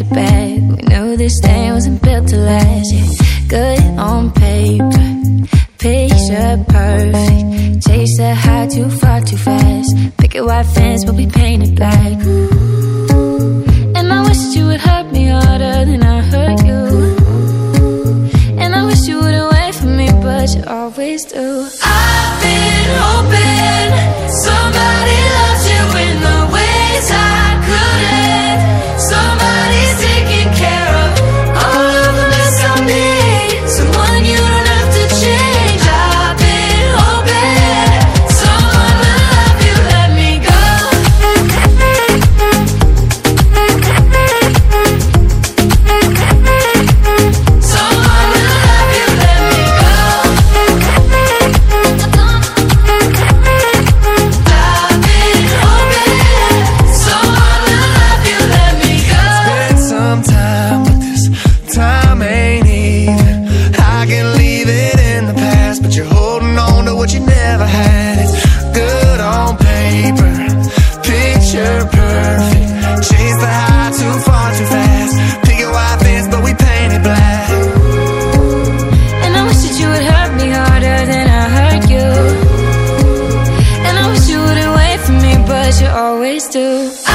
to back. We knew this thing wasn't built to last. Yeah. Good on paper, picture perfect. Chase the high too far too fast. Picket white fence, but we painted black. And I wish you would hurt me harder than I hurt you. And I wish you wouldn't wait for me, but you always do. I've been hoping somebody. You.